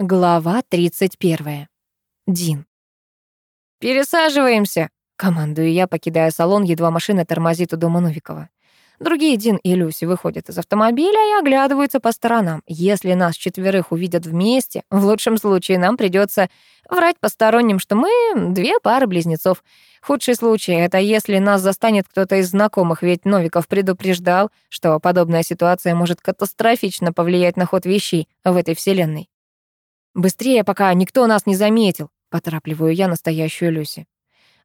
Глава 31. Дин. «Пересаживаемся!» — командую я, покидая салон, едва машина тормозит у дома Новикова. Другие Дин и Люси выходят из автомобиля и оглядываются по сторонам. Если нас четверых увидят вместе, в лучшем случае нам придется врать посторонним, что мы две пары близнецов. Худший случай — это если нас застанет кто-то из знакомых, ведь Новиков предупреждал, что подобная ситуация может катастрофично повлиять на ход вещей в этой вселенной. «Быстрее, пока никто нас не заметил», — поторапливаю я настоящую Люси.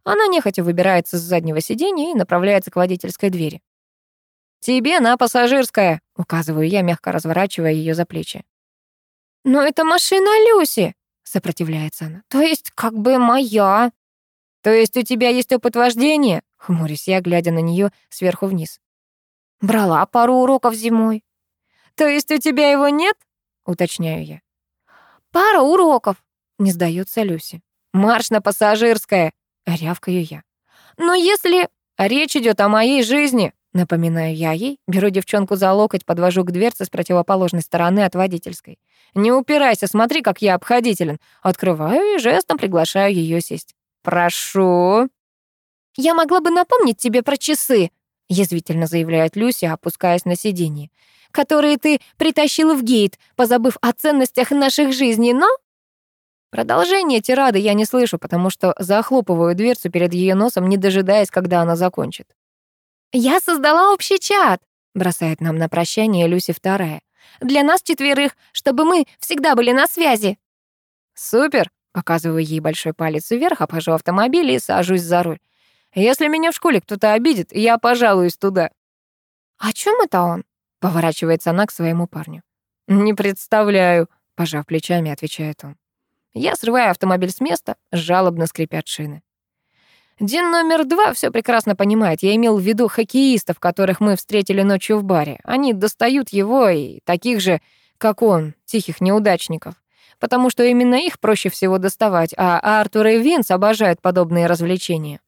Она нехотя выбирается с заднего сиденья и направляется к водительской двери. «Тебе на пассажирское», — указываю я, мягко разворачивая ее за плечи. «Но это машина Люси», — сопротивляется она. «То есть как бы моя». «То есть у тебя есть опыт вождения?» — хмурюсь я, глядя на нее сверху вниз. «Брала пару уроков зимой». «То есть у тебя его нет?» — уточняю я. Пара уроков, не сдается Люси. Марш на пассажирское, рявкаю я. Но если речь идет о моей жизни, напоминаю я ей, беру девчонку за локоть, подвожу к дверце с противоположной стороны от водительской. Не упирайся, смотри, как я обходителен. Открываю и жестом приглашаю ее сесть. Прошу. Я могла бы напомнить тебе про часы, язвительно заявляет Люся, опускаясь на сиденье которые ты притащил в гейт, позабыв о ценностях наших жизней, но...» Продолжение тирады я не слышу, потому что захлопываю дверцу перед ее носом, не дожидаясь, когда она закончит. «Я создала общий чат», — бросает нам на прощание Люси вторая. «Для нас четверых, чтобы мы всегда были на связи». «Супер!» — показываю ей большой палец вверх, обхожу автомобиль и сажусь за руль. «Если меня в школе кто-то обидит, я пожалуюсь туда». «О чем это он?» Поворачивается она к своему парню. «Не представляю», — пожав плечами, отвечает он. Я срываю автомобиль с места, жалобно скрипят шины. Дин номер два все прекрасно понимает. Я имел в виду хоккеистов, которых мы встретили ночью в баре. Они достают его и таких же, как он, тихих неудачников. Потому что именно их проще всего доставать, а Артур и Винс обожают подобные развлечения.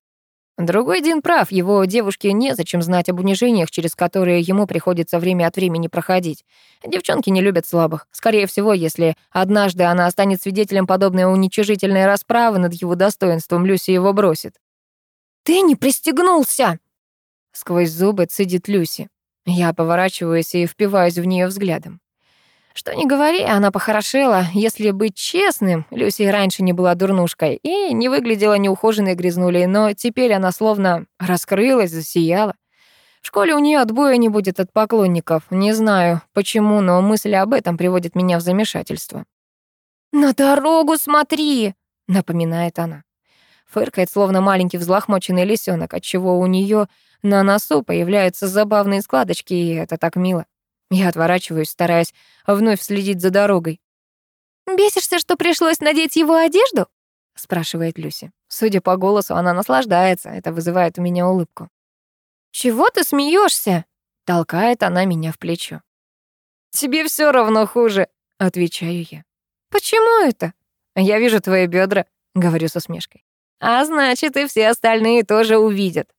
Другой Дин прав, его девушке незачем знать об унижениях, через которые ему приходится время от времени проходить. Девчонки не любят слабых. Скорее всего, если однажды она станет свидетелем подобной уничижительной расправы над его достоинством, Люси его бросит. «Ты не пристегнулся!» Сквозь зубы цедит Люси. Я поворачиваюсь и впиваюсь в нее взглядом. Что ни говори, она похорошела. Если быть честным, Люси раньше не была дурнушкой и не выглядела неухоженной грязнулей, но теперь она словно раскрылась, засияла. В школе у нее отбоя не будет от поклонников. Не знаю, почему, но мысль об этом приводит меня в замешательство. «На дорогу смотри!» — напоминает она. Фыркает, словно маленький взлохмоченный лисенок, отчего у нее на носу появляются забавные складочки, и это так мило. Я отворачиваюсь, стараясь вновь следить за дорогой. «Бесишься, что пришлось надеть его одежду?» — спрашивает Люси. Судя по голосу, она наслаждается. Это вызывает у меня улыбку. «Чего ты смеешься? Толкает она меня в плечо. «Тебе все равно хуже», — отвечаю я. «Почему это?» «Я вижу твои бедра», — говорю со смешкой. «А значит, и все остальные тоже увидят».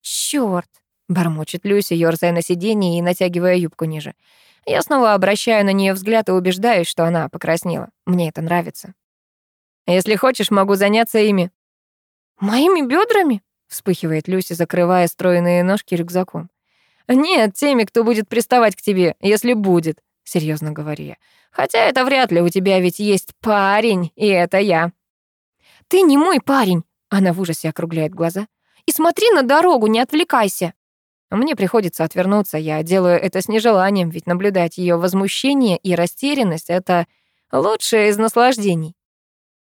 Черт! Бормочет Люся, ёрзая на сиденье и натягивая юбку ниже. Я снова обращаю на нее взгляд и убеждаюсь, что она покраснела. Мне это нравится. Если хочешь, могу заняться ими. Моими бедрами? Вспыхивает Люся, закрывая стройные ножки рюкзаком. Нет, теми, кто будет приставать к тебе, если будет, серьезно говорю я. Хотя это вряд ли, у тебя ведь есть парень, и это я. Ты не мой парень, она в ужасе округляет глаза. И смотри на дорогу, не отвлекайся. Мне приходится отвернуться, я делаю это с нежеланием, ведь наблюдать ее возмущение и растерянность — это лучшее из наслаждений.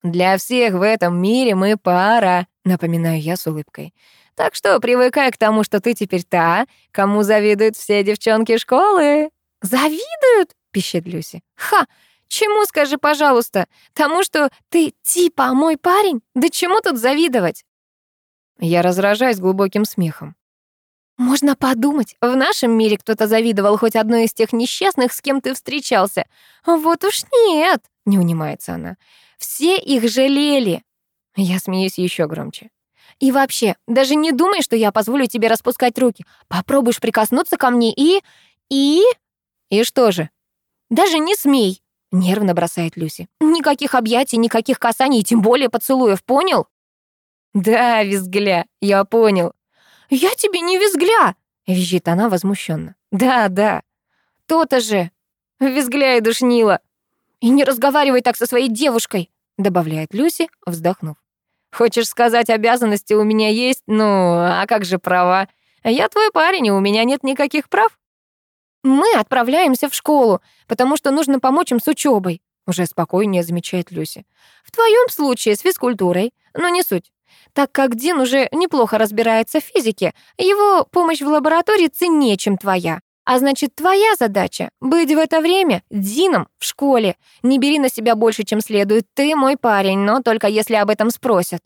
«Для всех в этом мире мы пара», — напоминаю я с улыбкой. «Так что привыкай к тому, что ты теперь та, кому завидуют все девчонки школы». «Завидуют?» — пищит Люси. «Ха! Чему, скажи, пожалуйста? Тому, что ты типа мой парень? Да чему тут завидовать?» Я разражаюсь глубоким смехом. Можно подумать, в нашем мире кто-то завидовал хоть одной из тех несчастных, с кем ты встречался. Вот уж нет, не унимается она. Все их жалели. Я смеюсь еще громче. И вообще, даже не думай, что я позволю тебе распускать руки. Попробуешь прикоснуться ко мне и... и... И что же? Даже не смей. Нервно бросает Люси. Никаких объятий, никаких касаний, тем более поцелуев, понял? Да, визгля, я понял. Я тебе не визгля, визжит она возмущенно. Да, да. То-то же. Визгля и душнила. И не разговаривай так со своей девушкой, добавляет Люси, вздохнув. Хочешь сказать, обязанности у меня есть? Ну, а как же права? Я твой парень, и у меня нет никаких прав. Мы отправляемся в школу, потому что нужно помочь им с учебой, уже спокойнее замечает Люси. В твоем случае с физкультурой, но не суть. Так как Дин уже неплохо разбирается в физике, его помощь в лаборатории ценнее, чем твоя. А значит, твоя задача — быть в это время Дином в школе. Не бери на себя больше, чем следует. Ты мой парень, но только если об этом спросят.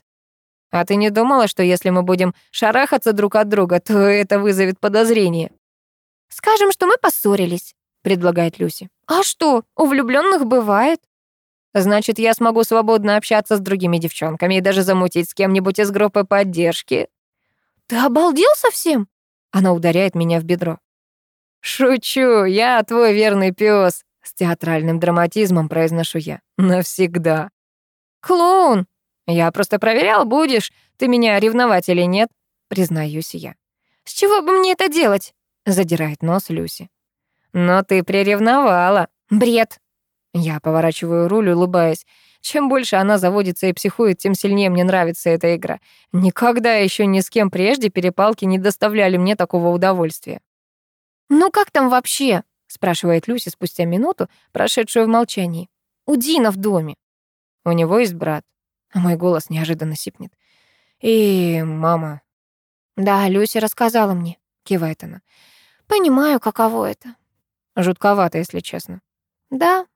А ты не думала, что если мы будем шарахаться друг от друга, то это вызовет подозрение? «Скажем, что мы поссорились», — предлагает Люси. «А что, у влюбленных бывает?» «Значит, я смогу свободно общаться с другими девчонками и даже замутить с кем-нибудь из группы поддержки». «Ты обалдел совсем?» Она ударяет меня в бедро. «Шучу, я твой верный пес. с театральным драматизмом произношу я. «Навсегда». «Клоун!» «Я просто проверял, будешь ты меня ревновать или нет?» Признаюсь я. «С чего бы мне это делать?» Задирает нос Люси. Но ты приревновала. Бред. Я поворачиваю руль, улыбаясь. Чем больше она заводится и психует, тем сильнее мне нравится эта игра. Никогда еще ни с кем прежде перепалки не доставляли мне такого удовольствия. «Ну как там вообще?» — спрашивает Люси спустя минуту, прошедшую в молчании. «У Дина в доме». «У него есть брат». А мой голос неожиданно сипнет. «И мама». «Да, Люси рассказала мне», — кивает она. Понимаю, каково это. Жутковато, если честно. Да.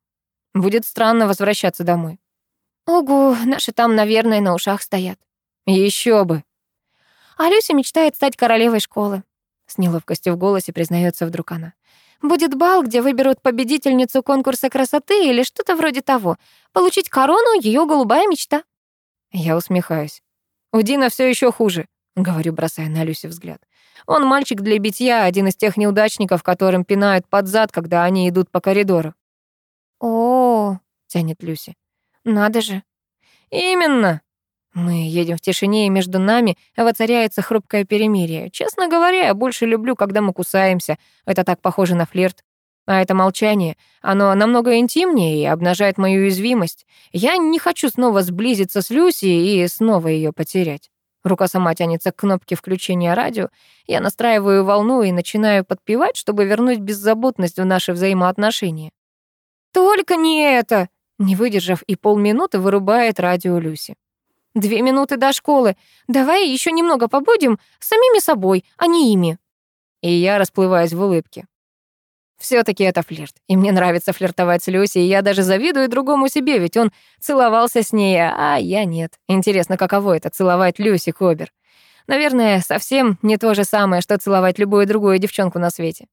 Будет странно возвращаться домой. Ого, наши там, наверное, на ушах стоят. Еще бы. А Люся мечтает стать королевой школы. С неловкостью в голосе признается вдруг она. Будет бал, где выберут победительницу конкурса красоты или что-то вроде того. Получить корону — ее голубая мечта. Я усмехаюсь. У Дина все еще хуже, говорю, бросая на Люси взгляд. Он мальчик для битья, один из тех неудачников, которым пинают под зад, когда они идут по коридору. О, тянет Люси. Надо же. Именно. Мы едем в тишине, и между нами воцаряется хрупкое перемирие. Честно говоря, я больше люблю, когда мы кусаемся. Это так похоже на флирт. А это молчание, оно намного интимнее и обнажает мою уязвимость. Я не хочу снова сблизиться с Люси и снова ее потерять. Рука сама тянется к кнопке включения радио. Я настраиваю волну и начинаю подпевать, чтобы вернуть беззаботность в наши взаимоотношения. «Только не это!» Не выдержав и полминуты, вырубает радио Люси. «Две минуты до школы. Давай еще немного побудем самими собой, а не ими». И я расплываюсь в улыбке все таки это флирт. И мне нравится флиртовать с Люсей, и я даже завидую другому себе, ведь он целовался с ней, а я нет. Интересно, каково это — целовать Люси Кобер. Наверное, совсем не то же самое, что целовать любую другую девчонку на свете.